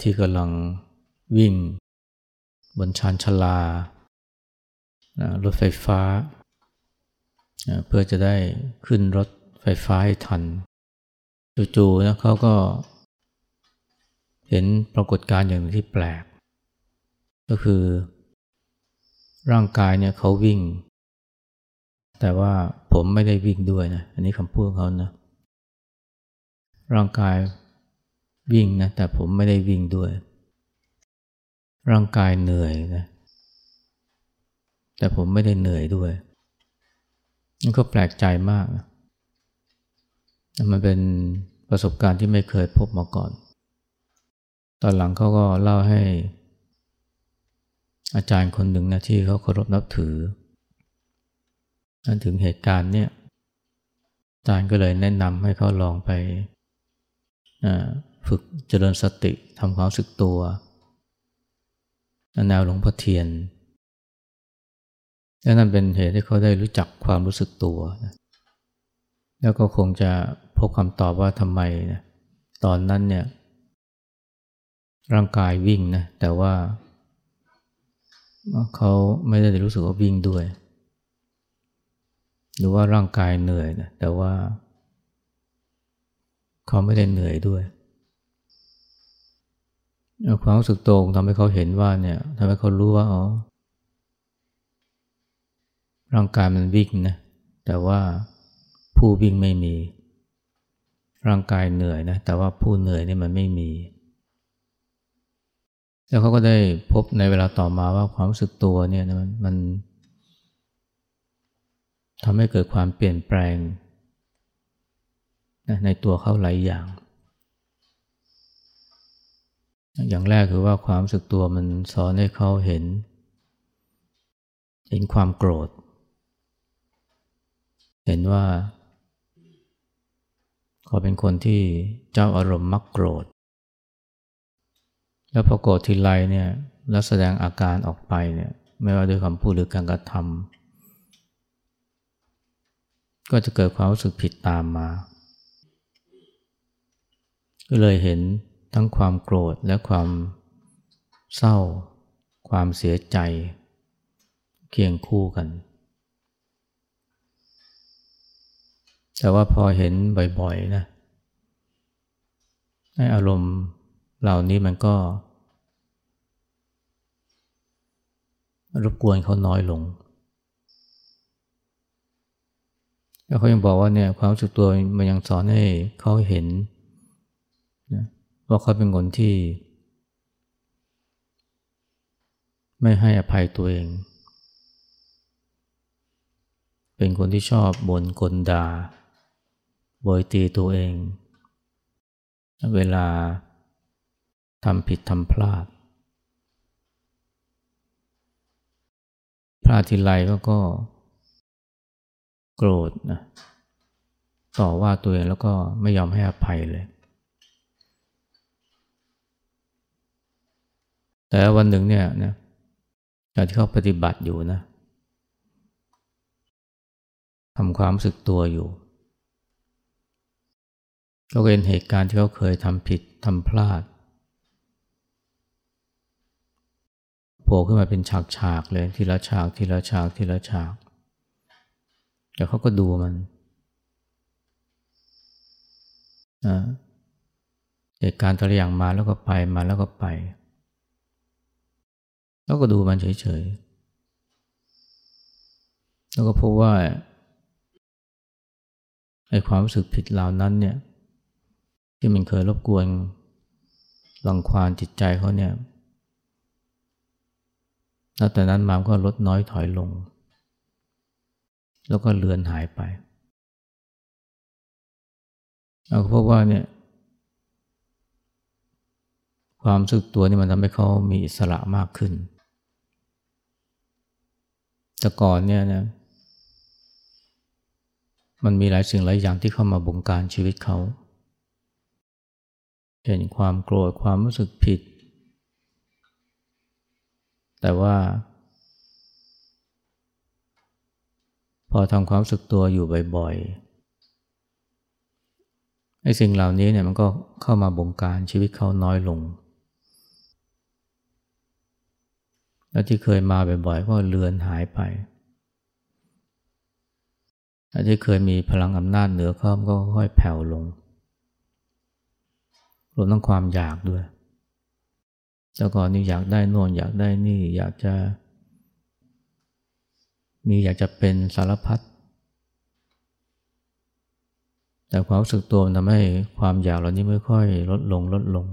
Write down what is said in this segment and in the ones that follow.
ที่กำลังวิ่ง บนชานชลารถไฟฟ้า เพื่อจะได้ขึ้นรถไฟฟ้าให้ทัน จู่ๆนะเขาก็ เห็นปรากฏการณ์อย่างที่แปลก ก็คือ ร่างกายเนี่ยเขาวิ่ง แต่ว่าผมไม่ได้วิ่งด้วยนะ อันนี้คำพูดของเขานะ ร่างกาย วิ่งนะแต่ผมไม่ได้วิ่งด้วย ร่างกายเหนื่อยนะ แต่ผมไม่ได้เหนื่อยด้วยนี่ก็แปลกใจมากนะมันเป็นประสบการณ์ที่ไม่เคยพบมาก่อน ตอนหลังเขาก็เล่าให้ อาจารย์คนหนึ่งนะที่เขาเคารพนับถือถึงเหตุการณ์เนี่ยอาจารย์ก็เลยแนะนำให้เขาลองไป ฝึกเจริญสติทำความสึกตัวแนวหลวงพ่อเทียนและนั่นเป็นเหตุที่เขาได้รู้จักความรู้สึกตัวนะแล้วก็คงจะพบคำตอบว่าทำไมนะตอนนั้นเนี่ยร่างกายวิ่งนะแต่ว่าเขาไม่ได้รู้สึกว่าวิ่งด้วย หรือว่าร่างกายเหนื่อยนะแต่ว่าเขาไม่ได้เหนื่อยด้วย ความรู้สึกตรงทำให้เขาเห็นว่าเนี่ยทำให้เขารู้ว่าอ๋อร่างกายมันวิ่งนะแต่ว่าผู้วิ่งไม่มี ร่างกายเหนื่อยนะแต่ว่าผู้เหนื่อยนี่มันไม่มี แล้วเขาก็ได้พบในเวลาต่อมาว่าความรู้สึกตัวเนี่ยมันมันทำให้เกิดความเปลี่ยนแปลงในตัวเขาหลายอย่าง อย่างแรกคือว่าความรู้สึกตัวมันสอนให้เขาเห็น เห็นความโกรธ เห็นว่าเขาเป็นคนที่เจ้าอารมณ์มักโกรธ แล้วพอโกรธทีไรเนี่ยแล้วแสดงอาการออกไปเนี่ยไม่ว่าด้วยคำพูดหรือการกระทำก็จะเกิดความรู้สึกผิดตามมา ก็เลยเห็น ทั้งความโกรธและความเศร้า ความเสียใจ เคียงคู่กัน แต่ว่าพอเห็นบ่อยๆนะอารมณ์เหล่านี้มันก็รบกวนเขาน้อยลง แล้วเขายังบอกว่าเนี่ยความรู้สึกตัวมันยังสอนให้เขาเห็นนะ ว่าเขาเป็นคนที่ ไม่ให้อภัยตัวเอง เป็นคนที่ชอบบ่นกลดาบอยตีตัวเอง เวลาทำผิดทำพลาด พลาดทีไรก็ก็ โกรธนะต่อว่าตัวเองแล้วก็ไม่ยอมให้อภัยเลย แต่วันหนึ่งเนี่ยนะที่เขาปฏิบัติอยู่นะทำความสึกตัวอยู่เราเห็นเหตุการณ์ที่เขาเคยทำผิดทำพลาดโผล่ขึ้นมาเป็นฉากๆเลยทีละฉากทีละฉากทีละฉากแต่เขาก็ดูมันเหตุการณ์ตัวอย่างมาแล้วก็ไปมาแล้วก็ไป แล้วก็ดูมันเฉยๆ แล้วก็พบว่าไอ้ความรู้สึกผิดเหล่านั้นเนี่ย ที่มันเคยรบกวนลังควานจิตใจเขาเนี่ยแล้วแต่นั้นมาก็ลดน้อยถอยลง แล้วก็เลือนหายไปเราพบว่าเนี่ย ความสึกตัวนี่มันทำให้เขามีอิสระมากขึ้น แต่ก่อนเนี่ยนะมันมีหลายสิ่งหลายอย่างที่เข้ามาบงการชีวิตเขา เห็นความโกรธความรู้สึกผิด แต่ว่า พอทำความรู้สึกตัวอยู่บ่อยๆไอ้สิ่งเหล่านี้เนี่ยมันก็เข้ามาบงการชีวิตเขาน้อยลง แล้วที่เคยมาบ่อยๆก็เลือนหายไปที่เคยมีพลังอำนาจเหนือเขาก็ค่อยแผ่วลง รวมทั้งความอยากด้วย แต่ก่อนนี่อยากได้นวนอยากได้นี่ อยากจะ มีอยากจะเป็นสารพัด แต่ความรู้สึกตัวมันทำให้ความอยากเหล่านี้ไม่ค่อยลดลงลดลง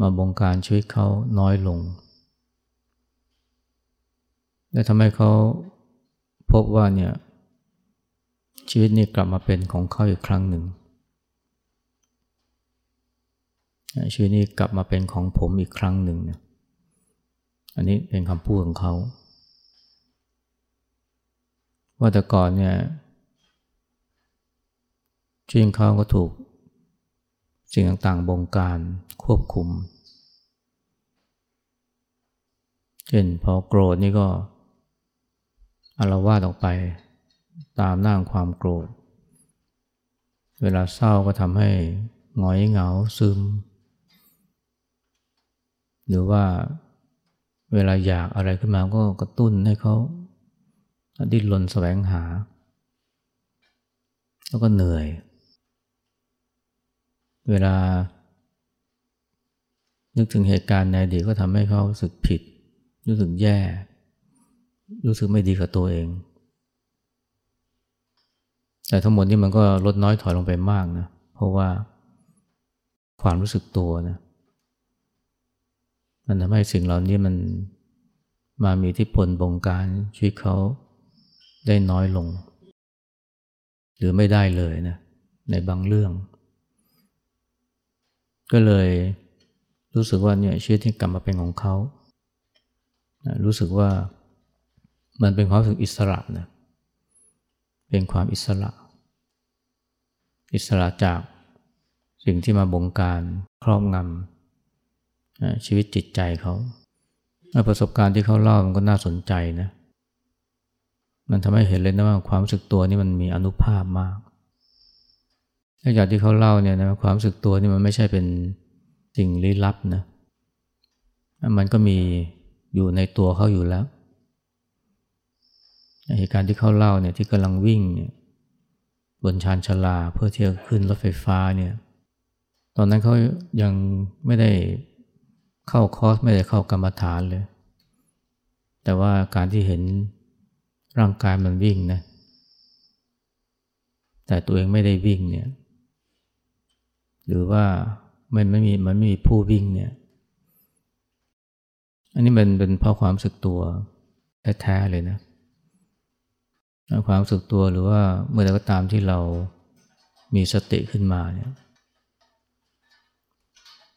มาบงการชีวิตเขาน้อยลง และทำให้เขาพบว่าเนี่ยชีวิตนี้กลับมาเป็นของเขาอีกครั้งหนึ่ง ชีวิตนี้กลับมาเป็นของผมอีกครั้งหนึ่งเนี่ยอันนี้เป็นคำพูดของเขา ว่าแต่ก่อนเนี่ยชีวิตเขาก็ถูก สิ่งต่างๆบงการควบคุม เช่นพอโกรธนี่ก็อารวาดออกไปตามหน้าความโกรธ เวลาเศร้าก็ทำให้หงอยเหงาซึม หรือว่าเวลาอยากอะไรขึ้นมาก็กระตุ้นให้เขาดิ้นรนแสวงหา แล้วก็เหนื่อย เวลา นึกถึงเหตุการณ์ในอดีตก็ทำให้เขารู้สึกผิด รู้สึกแย่ รู้สึกไม่ดีกับตัวเอง แต่ทั้งหมดนี้มันก็ลดน้อยถอยลงไปมากนะ เพราะว่าความรู้สึกตัวนะมันทำให้สิ่งเหล่านี้มันมามีที่ผลบงการชีวิตเขาได้น้อยลง หรือไม่ได้เลยนะในบางเรื่อง ก็เลยรู้สึกว่าเนี่ยชีวิตที่กลับมาเป็นของเขา รู้สึกว่ามันเป็นความรู้สึกอิสระนะ เป็นความอิสระ อิสระจากสิ่งที่มาบงการครอบงำชีวิตจิตใจเขา ประสบการณ์ที่เขาเล่ามันก็น่าสนใจนะ มันทำให้เห็นเลยนะว่าความรู้สึกตัวนี่มันมีอนุภาพมาก อย่างที่เขาเล่าเนี่ยนะความสึกตัวนี่มันไม่ใช่เป็นสิ่งลี้ลับนะ มันก็มีอยู่ในตัวเขาอยู่แล้วเหตุการณ์ที่เขาเล่าเนี่ยที่กำลังวิ่งเนี่ยบนชานชาลาเพื่อที่จะขึ้นรถไฟฟ้าเนี่ย ตอนนั้นเขายังไม่ได้เข้าคอร์สไม่ได้เข้ากรรมฐานเลย แต่ว่าการที่เห็นร่างกายมันวิ่งนะ แต่ตัวเองไม่ได้วิ่งเนี่ย หรือว่ามันไม่มีมันไม่มีผู้วิ่งเนี่ย อันนี้มันเป็นเพราะความสึกตัวแท้ๆเลยนะ ความสึกตัวหรือว่าเมื่อใดก็ตามที่เรามีสติขึ้นมาเนี่ย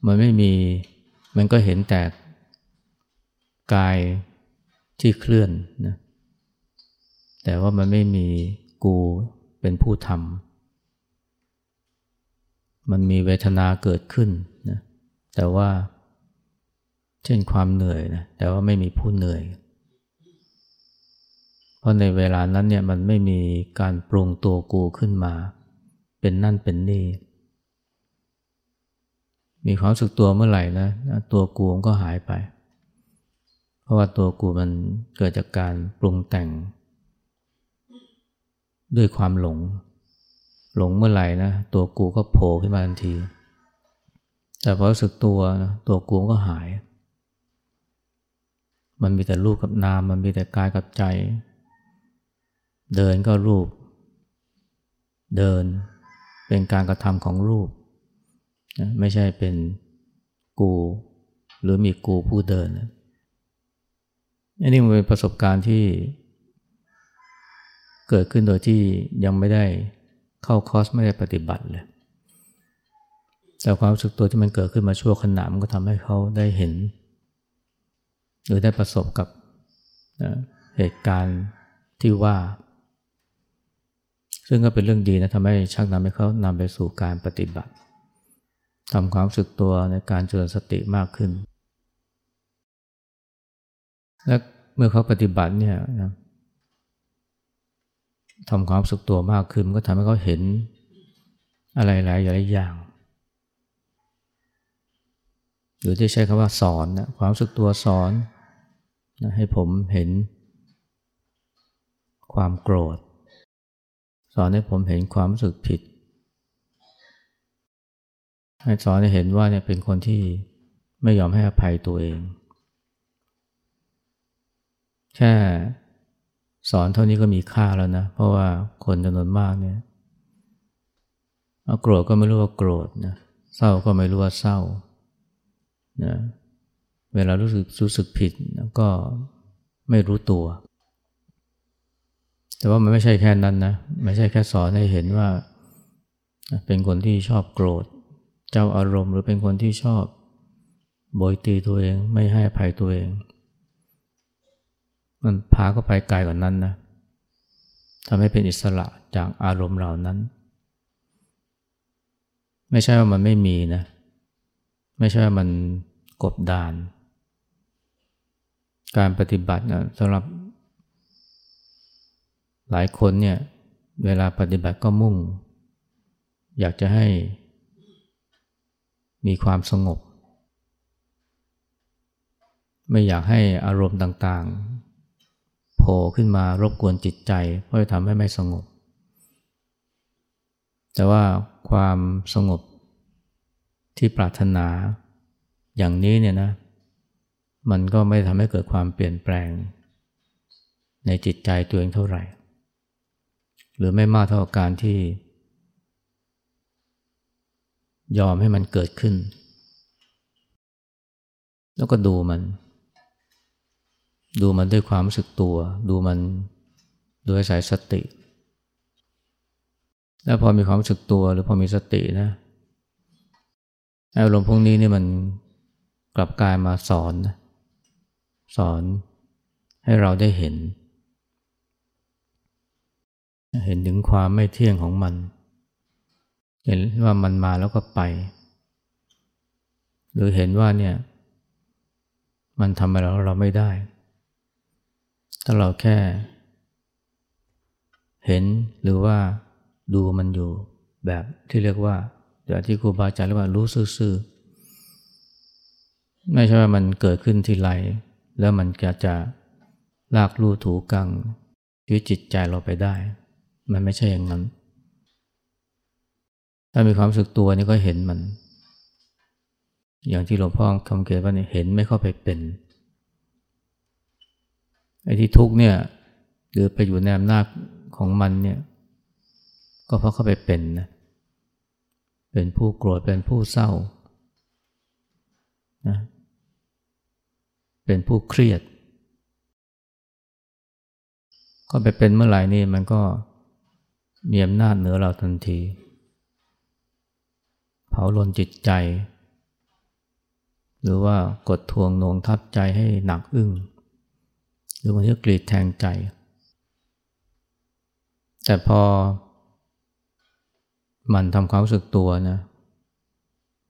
มันไม่มี มันก็เห็นแต่กายที่เคลื่อนนะ แต่ว่ามันไม่มีกูเป็นผู้ทำ มันมีเวทนาเกิดขึ้นนะแต่ว่าเช่นความเหนื่อยนะแต่ว่าไม่มีผู้เหนื่อย เพราะในเวลานั้นเนี่ยมันไม่มีการปรุงตัวกูขึ้นมา เป็นนั่นเป็นนี่ มีความสึกตัวเมื่อไหร่นะตัวกูมันก็หายไป เพราะว่าตัวกูมันเกิดจากการปรุงแต่ง ด้วยความหลง หลงเมื่อไหร่นะตัวกูก็โผล่ขึ้นมาทันที แต่พอรู้สึกตัวนะตัวกูก็หาย มันมีแต่รูปกับนาม มันมีแต่กายกับใจ เดินก็รูป เดินเป็นการกระทำของรูปไม่ใช่เป็นกู หรือมีกูผู้เดินอันนี้มันเป็นประสบการณ์ที่เกิดขึ้นโดยที่ยังไม่ได้ เข้าคอร์สไม่ได้ปฏิบัติเลย แต่ความรู้สึกตัวที่มันเกิดขึ้นมาชั่วขณะมันก็ทำให้เขาได้เห็น หรือได้ประสบกับเหตุการณ์ที่ว่า ซึ่งก็เป็นเรื่องดีนะทำให้ชักนำให้เขานำไปสู่การปฏิบัติทำความรู้สึกตัวในการเจริญสติมากขึ้น และเมื่อเขาปฏิบัติเนี่ยนะ ทำความสึกตัวมากขึ้นมันก็ทำให้เขาเห็นอะไรหลายอย่างหรือที่ใช้คำว่าสอนนะความสึกตัวสอนนะให้ผมเห็น ความโกรธ สอนให้ผมเห็นความรู้สึกผิด ให้สอนให้เห็นว่าเนี่ยเป็นคนที่ไม่ยอมให้อภัยตัวเอง แค่ สอนเท่านี้ก็มีค่าแล้วนะ เพราะว่าคนจำนวนมากเนี่ยโกรธก็ไม่รู้ว่าโกรธนะเศร้าก็ไม่รู้ว่าเศร้านะเวลารู้สึกรู้สึกผิดก็ไม่รู้ตัว แต่ว่ามันไม่ใช่แค่นั้นนะไม่ใช่แค่สอนให้เห็นว่า เป็นคนที่ชอบโกรธ เจ้าอารมณ์หรือเป็นคนที่ชอบโบยตีตัวเอง ไม่ให้ภัยตัวเอง มันพาก็ไปไกลกว่านั้นนะทำให้เป็นอิสระจากอารมณ์เหล่านั้น ไม่ใช่ว่ามันไม่มีนะ ไม่ใช่ว่ามันกบดาน การปฏิบัตินะสำหรับ หลายคนเนี่ยเวลาปฏิบัติก็มุ่ง อยากจะให้มีความสงบ ไม่อยากให้อารมณ์ต่าง ล่ขึ้นมารบกวนจิตใจเพราะจะทำให้ไม่สงบ แต่ว่าความสงบที่ปรารถนาอย่างนี้เนี่ยนะ มันก็ไม่ทำให้เกิดความเปลี่ยนแปลง ในจิตใจตัวเองเท่าไหร่ หรือไม่มากเท่าการที่ ยอมให้มันเกิดขึ้น แล้วก็ดูมัน ดูมันด้วยความรู้สึกตัว ดูมันด้วยสายสติ แล้วพอมีความรู้สึกตัวหรือพอมีสตินะอารมณ์พวกนี้นี่มันกลับกลายมาสอนนะสอนให้เราได้เห็น เห็นถึงความไม่เที่ยงของมัน เห็นว่ามันมาแล้วก็ไป หรือเห็นว่าเนี่ย มันทำอะไรเราไม่ได้ ถ้าเราแค่ เห็นหรือว่าดูมันอยู่แบบที่เรียกว่าเดี๋ยวที่ครูบาอาจารย์เรียกว่ารู้ซื่อๆไม่ใช่ว่ามันเกิดขึ้นทีไรแล้วมันจะจะลากลู่ถูกังชีวิตจิตใจเราไปได้ มันไม่ใช่อย่างนั้น ถ้ามีความรู้สึกตัวนี่ก็เห็นมัน อย่างที่หลวงพ่อคำเกตว่านี่เห็นไม่เข้าไปเป็น ไอ้ที่ทุกเนี่ยหรือไปอยู่ในอำนาจของมันเนี่ย ก็เพราะเขาไปเป็นนะเป็นผู้โกรธเป็นผู้เศร้านะเป็นผู้เครียด ก็ไปเป็นเมื่อไหร่นี่มันก็มีอำนาจเหนือเราทันที เผาลนจิตใจ หรือว่ากดทวงนงทับใจให้หนักอึ้ง หรือบางทีกรีดแทงใจ แต่พอ มันทำความรู้สึกตัวนะ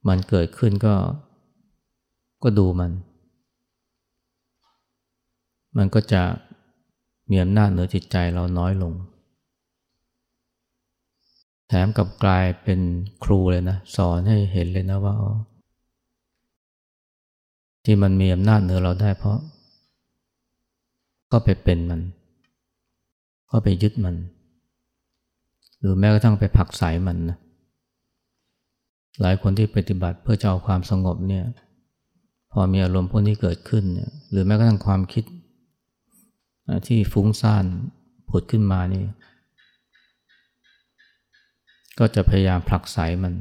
มันเกิดขึ้นก็ ก็ดูมัน มันก็จะมีอำนาจเหนือจิตใจเราน้อยลง แถมกับกลายเป็นครูเลยนะ สอนให้เห็นเลยนะว่าที่มันมีอำนาจเหนือเราได้เพราะ ก็ไปเป็นมัน ก็ไปยึดมัน หรือแม้กระทั่งไปผักใสมันนะหลายคนที่ปฏิบัติเพื่อจะเอาความสงบเนี่ย พอมีอารมณ์พวกนี้เกิดขึ้นเนี่ยหรือแม้กระทั่งความคิดที่ฟุ้งซ่านผุดขึ้นมานี่ ก็จะพยายามผลักไสมัน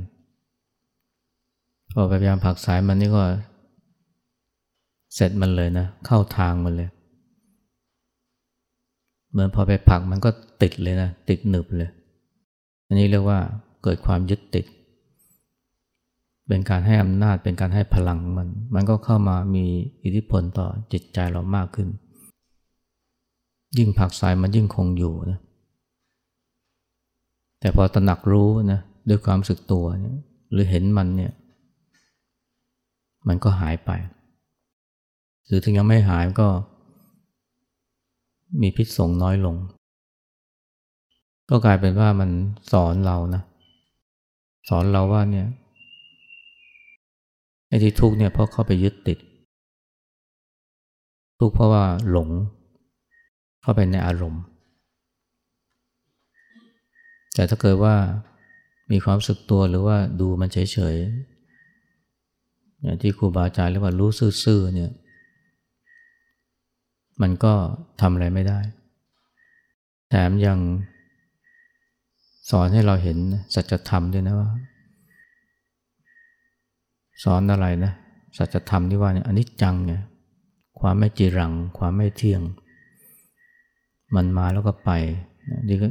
พอพยายามผลักไสมันนี่ก็ เสร็จมันเลยนะ เข้าทางมันเลย เหมือนพอไปผักมันก็ติดเลยนะ ติดหนึบเลย อันนี้เรียกว่าเกิดความยึดติด เป็นการให้อำนาจเป็นการให้พลังมัน มันก็เข้ามามีอิทธิพลต่อจิตใจเรามากขึ้น ยิ่งผักสายมันยิ่งคงอยู่นะ แต่พอตระหนักรู้นะด้วยความสึกตัวเนี่ยหรือเห็นมันเนี่ย มันก็หายไป หรือถึงยังไม่หายก็ มีพิษสงน้อยลง ก็กลายเป็นว่ามันสอนเรานะสอนเราว่าเนี่ยไอ้ที่ทุกเนี่ยเพราะเข้าไปยึดติด ทุกเพราะว่าหลง เข้าไปในอารมณ์ แต่ถ้าเกิดว่ามีความสึกตัวหรือว่าดูมันเฉยๆอย่างที่ครูบาอาจารย์เรียกว่ารู้ซื่อๆเนี่ย มันก็ทำอะไรไม่ได้ แถมยังสอนให้เราเห็นสัจธรรมด้วยนะว่า สอนอะไรนะสัจธรรมที่ว่าเนี่ยอนิจจังเนี่ยความไม่จีรัง ความไม่เที่ยง มันมาแล้วก็ไปนี่ก็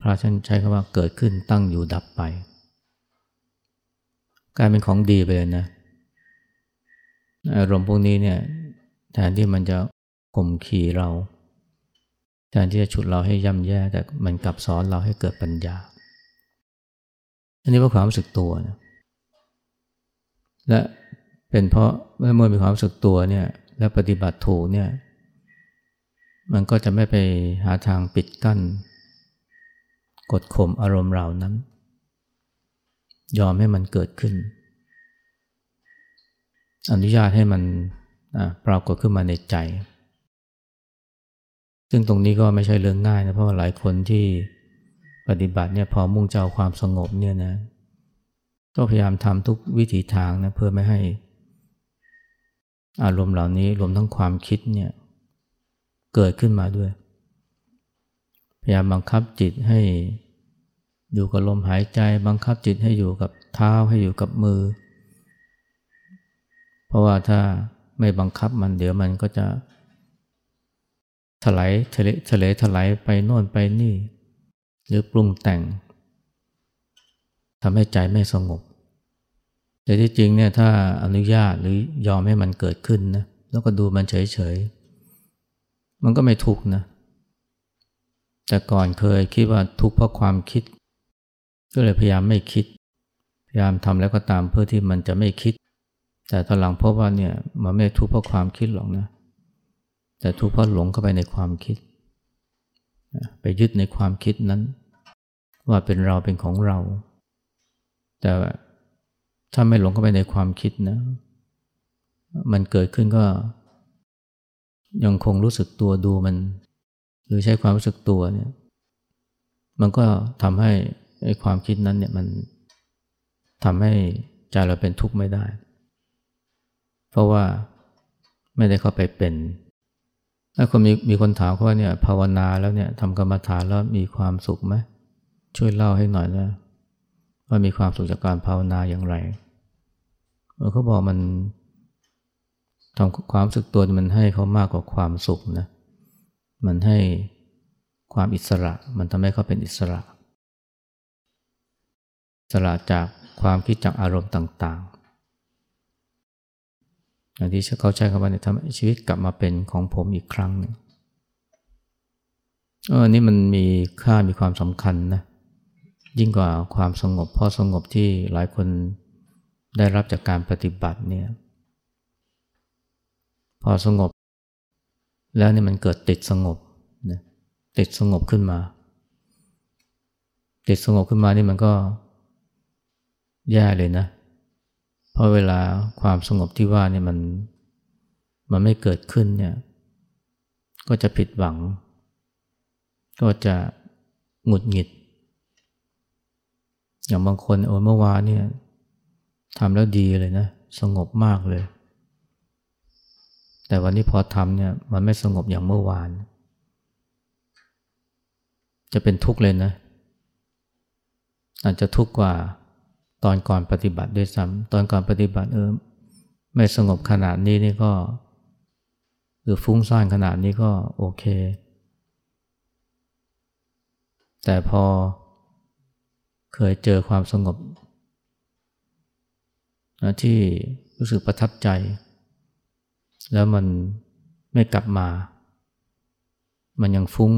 พระท่านใช้คำว่าเกิดขึ้นตั้งอยู่ดับไป กลายเป็นของดีไปเลยนะอารมณ์พวกนี้เนี่ย แทนที่มันจะข่มขี่เรา แทนที่จะฉุดเราให้ย่ำแย่แต่มันกลับสอนเราให้เกิดปัญญา อันนี้เพราะความรู้สึกตัวนะและเป็นเพราะเมื่อเมื่อมีความรู้สึกตัวเนี่ยและปฏิบัติถูกเนี่ยมันก็จะไม่ไปหาทางปิดกั้น กดข่มอารมณ์เหล่านั้น ยอมให้มันเกิดขึ้น อนุญาตให้มัน ปรากฏขึ้นมาในใจ ซึ่งตรงนี้ก็ไม่ใช่เรื่องง่ายนะเพราะว่าหลายคนที่ปฏิบัติเนี่ยพอมุ่งเจ้าความสงบเนี่ยนะก็พยายามทำทุกวิถีทางนะเพื่อไม่ให้ อารมณ์เหล่านี้รวมทั้งความคิดเนี่ยเกิดขึ้นมาด้วย พยายามบังคับจิตให้อยู่กับลมหายใจ บังคับจิตให้อยู่กับเท้าให้อยู่กับมือ เพราะว่าถ้า ไม่บังคับมันเดี๋ยวมันก็จะถลายทะเลทะเลถลายไปโน่นไปนี่ หรือปรุงแต่งทำให้ใจไม่สงบ แต่ที่จริงเนี่ยถ้าอนุญาตหรือยอมให้มันเกิดขึ้นนะแล้วก็ดูมันเฉยๆ มันก็ไม่ทุกข์นะ แต่ก่อนเคยคิดว่าทุกข์เพราะความคิด ก็เลยพยายามไม่คิด พยายามทำแล้วก็ตามเพื่อที่มันจะไม่คิด แต่ตอนหลังพบว่าเนี่ยมันไม่ทุกข์เพราะความคิดหรอกนะ แต่ทุกข์เพราะหลงเข้าไปในความคิด ไปยึดในความคิดนั้น ว่าเป็นเราเป็นของเรา แต่ถ้าไม่หลงเข้าไปในความคิดนะ มันเกิดขึ้นก็ ยังคงรู้สึกตัวดูมัน หรือใช้ความรู้สึกตัวเนี่ย มันก็ทำให้ไอ้ความคิดนั้นเนี่ยมันทำให้ใจเราเป็นทุกข์ไม่ได้ เพราะว่าไม่ได้เข้าไปเป็นถ้าคนมีมีคนถามเขาว่าเนี่ยภาวนาแล้วเนี่ยทำกรรมฐานแล้วมีความสุขไหมช่วยเล่าให้หน่อยนะว่ามีความสุขจากการภาวนาอย่างไรเขาบอกมันทำความสึกตัวมันให้เขามากกว่าความสุขนะมันให้ความอิสระ มันทำให้เขาเป็นอิสระอิสระจากความคิดจากอารมณ์ต่าง อย่างที่เขาใช้คำว่าเนี่ยทำชีวิตกลับมาเป็นของผมอีกครั้งนึ่งอันนี้มันมีค่ามีความสำคัญนะยิ่งกว่าความสงบพอสงบที่หลายคนได้รับจากการปฏิบัติเนี่ยพอสงบ แล้วนี่มันเกิดติดสงบนะติดสงบขึ้นมา ติดสงบขึ้นมานี่มันก็แย่เลยนะ เพราะเวลาความสงบที่ว่าเนี่ยมันมันไม่เกิดขึ้นเนี่ย ก็จะผิดหวัง ก็จะหงุดหงิด อย่างบางคนโอ้เมื่อวานเนี่ยทำแล้วดีเลยนะ สงบมากเลย แต่วันนี้พอทำเนี่ย มันไม่สงบอย่างเมื่อวาน จะเป็นทุกข์เลยนะ อาจจะทุกข์กว่า ตอนก่อนปฏิบัติด้วยซ้ำตอนก่อนปฏิบัติเออไม่สงบขนาดนี้นี่ก็ หรือฟุ้งซ่านขนาดนี้ก็โอเค แต่พอเคยเจอความสงบนะที่รู้สึกประทับใจ แล้วมันไม่กลับมา มันยังฟุ้ง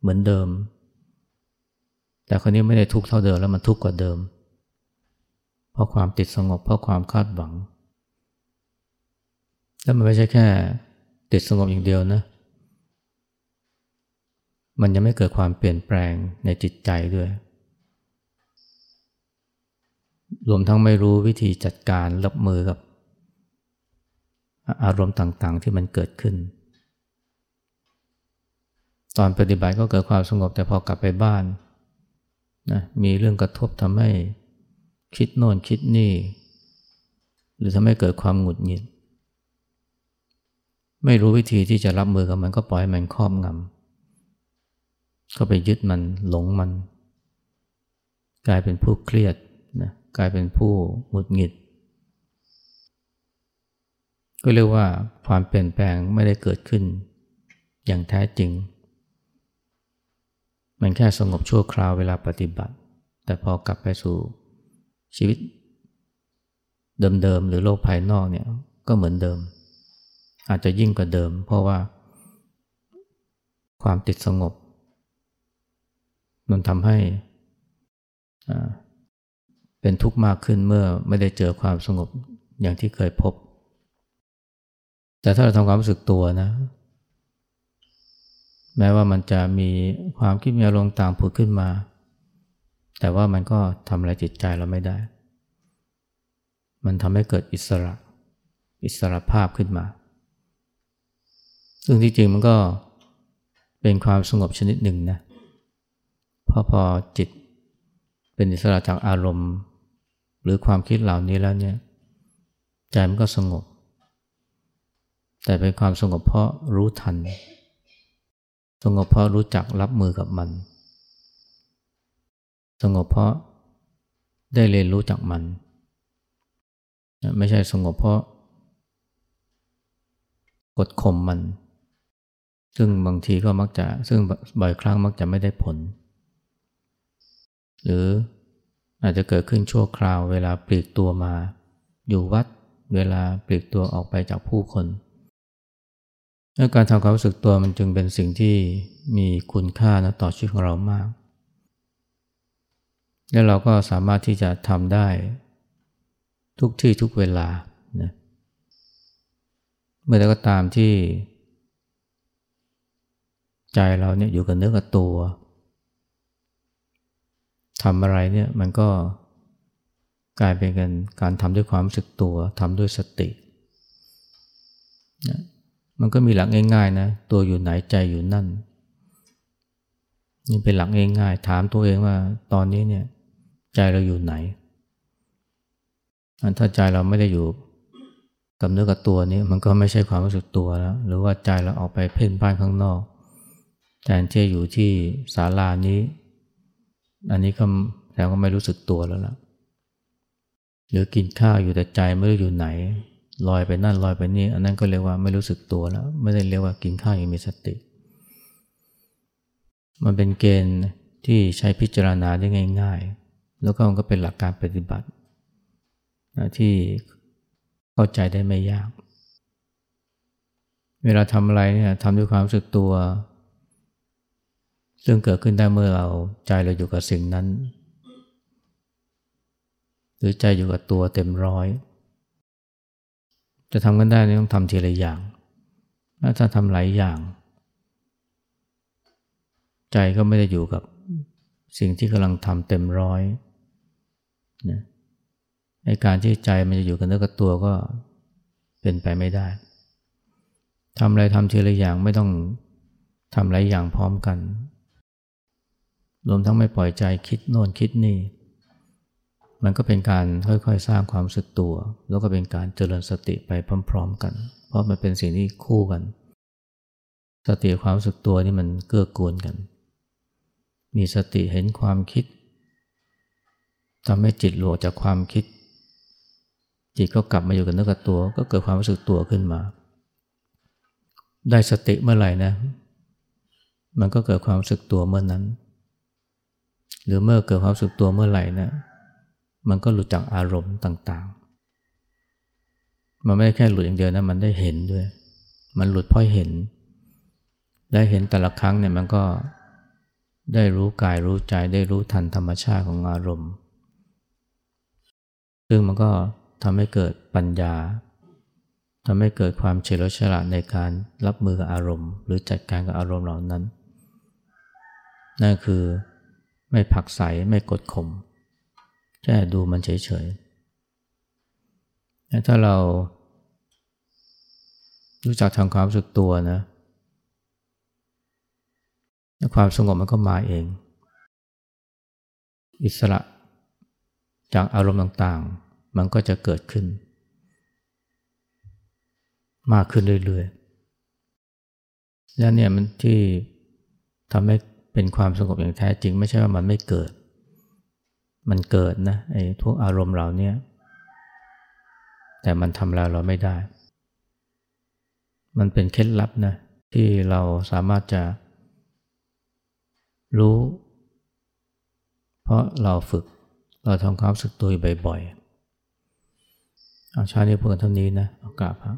เหมือนเดิม แต่คนนี้ไม่ได้ทุกข์เท่าเดิมแล้วมันทุกข์กว่าเดิม เพราะความติดสงบเพราะความคาดหวัง แล้วมันไม่ใช่แค่ติดสงบอย่างเดียวนะ มันยังไม่เกิดความเปลี่ยนแปลงในจิตใจด้วย รวมทั้งไม่รู้วิธีจัดการรับมือกับ อารมณ์ต่างๆที่มันเกิดขึ้น ตอนปฏิบัติก็เกิดความสงบแต่พอกลับไปบ้านนะมีเรื่องกระทบทำให้ คิดโน่นคิดนี่ หรือทำให้เกิดความหงุดหงิด ไม่รู้วิธีที่จะรับมือกับมันก็ปล่อยให้มันครอบงำก็ไปยึดมันหลงมัน กลายเป็นผู้เครียดนะกลายเป็นผู้หงุดหงิด ก็เรียกว่าความเปลี่ยนแปลงไม่ได้เกิดขึ้น อย่างแท้จริง มันแค่สงบชั่วคราวเวลาปฏิบัติ แต่พอกลับไปสู่ ชีวิตเดิมๆหรือโลกภายนอกเนี่ยก็เหมือนเดิม อาจจะยิ่งกว่าเดิม เพราะว่า ความติดสงบ มันทำให้เป็นทุกข์มากขึ้นเมื่อไม่ได้เจอความสงบอย่างที่เคยพบ แต่ถ้าเราทำความรู้สึกตัวนะ แม้ว่ามันจะมีความคิดมีอารมณ์ต่างผุดขึ้นมา แต่ว่ามันก็ทำอะไรจิตใจเราไม่ได้ มันทำให้เกิดอิสระ อิสระภาพขึ้นมา ซึ่งที่จริงมันก็เป็นความสงบชนิดหนึ่งนะพอพอจิตเป็นอิสระจากอารมณ์ หรือความคิดเหล่านี้แล้วเนี่ยใจมันก็สงบ แต่เป็นความสงบเพราะรู้ทัน สงบเพราะรู้จักรับมือกับมัน สงบเพราะได้เรียนรู้จากมัน ไม่ใช่สงบเพราะกดข่มมัน ซึ่งบางทีก็มักจะซึ่งบ่อยครั้งมักจะไม่ได้ผล หรืออาจจะเกิดขึ้นชั่วคราวเวลาปลีกตัวมา อยู่วัดเวลาปลีกตัวออกไปจากผู้คนการทำความรู้สึกตัวมันจึงเป็นสิ่งที่มีคุณค่านะต่อชีวิตของเรามาก แล้วเราก็สามารถที่จะทำได้ทุกที่ทุกเวลานะเมื่อใดก็ตามที่ ใจเราเนี่ยอยู่กับเนื้อกับตัวทำอะไรเนี่ยมันก็กลายเป็นการการทำด้วยความรู้สึกตัวทำด้วยสตินะมันก็มีหลักง่ายๆนะตัวอยู่ไหนใจอยู่นั่นนี่เป็นหลักง่ายๆถามตัวเองว่าตอนนี้เนี่ย ใจเราอยู่ไหน ถ้าใจเราไม่ได้อยู่กับเนื้อกับตัวนี้มันก็ไม่ใช่ความรู้สึกตัวแล้วหรือว่าใจเราออกไปเพ่นพ่านข้างนอกแทนที่อยู่ที่ศาลานี้ อันนี้ก็แสดงว่าไม่รู้สึกตัวแล้วล่ะหรือกินข้าวอยู่แต่ใจไม่รู้อยู่ไหนลอยไปนั่นลอยไปนี่ อันนั้นก็เรียกว่าไม่รู้สึกตัวแล้ว ไม่ได้เรียกว่ากินข้าวอย่างมีสติ มันเป็นเกณฑ์ที่ใช้พิจารณาได้ง่าย ๆ แล้วก็มันก็เป็นหลักการปฏิบัตินะที่เข้าใจได้ไม่ยาก เวลาทำอะไรเนี่ยทำด้วยความรู้สึกตัว ซึ่งเกิดขึ้นได้เมื่อเราใจเราอยู่กับสิ่งนั้น หรือใจอยู่กับตัวเต็มร้อย จะทำกันได้ต้องทำทีละอย่าง ถ้าทำหลายอย่าง ใจก็ไม่ได้อยู่กับสิ่งที่กำลังทำเต็มร้อย นะในการที่ใจมันจะอยู่กับเนื้อกับตัวก็เป็นไปไม่ได้ทำอะไรทำทีละอย่างไม่ต้องทำหลายอย่างพร้อมกัน รวมทั้งไม่ปล่อยใจคิดโน่นคิดนี่ มันก็เป็นการค่อยๆ สร้างความสึกตัว แล้วก็เป็นการเจริญสติไปพร้อม ๆ กัน เพราะมันเป็นสิ่งที่คู่กัน สติความสึกตัวนี่มันเกื้อกูลกัน มีสติเห็นความคิด ทำให้จิตหลุดจากความคิด จิตก็กลับมาอยู่กับเนื้อกับตัว ก็เกิดความรู้สึกตัวขึ้นมา ได้สติเมื่อไหร่นะ มันก็เกิดความรู้สึกตัวเมื่อนั้น หรือเมื่อเกิดความรู้สึกตัวเมื่อไหร่นะ มันก็หลุดจากอารมณ์ต่างๆ มันไม่ได้แค่หลุดอย่างเดียวนะ มันได้เห็นด้วย มันหลุดเพราะเห็น และเห็นแต่ละครั้งเนี่ยมันก็ได้รู้กายรู้ใจได้รู้ทันธรรมชาติของอารมณ์ ซึ่งมันก็ทำให้เกิดปัญญาทำให้เกิดความเฉลียวฉลาดในการรับมือกับอารมณ์ หรือจัดการกับอารมณ์เหล่านั้น นั่นคือไม่ผักใสไม่กดข่มแค่ดูมันเฉยๆถ้าเรารู้จักทำความรู้สึกตัวนะ ความสงบมันก็มาเอง อิสระ จากอารมณ์ต่างๆ มันก็จะเกิดขึ้น มากขึ้นเรื่อยๆ และเนี่ยมันที่ทำให้เป็นความสงบอย่างแท้จริง ไม่ใช่ว่ามันไม่เกิด มันเกิดนะไอ้พวกอารมณ์เราเนี่ยแต่มันทำเราเราไม่ได้ มันเป็นเคล็ดลับนะที่เราสามารถจะรู้ เพราะเราฝึก เราทำความสึกตัวบ่อยๆเอาชาเนี้พูดกันเท่านี้นะเอากาบครับ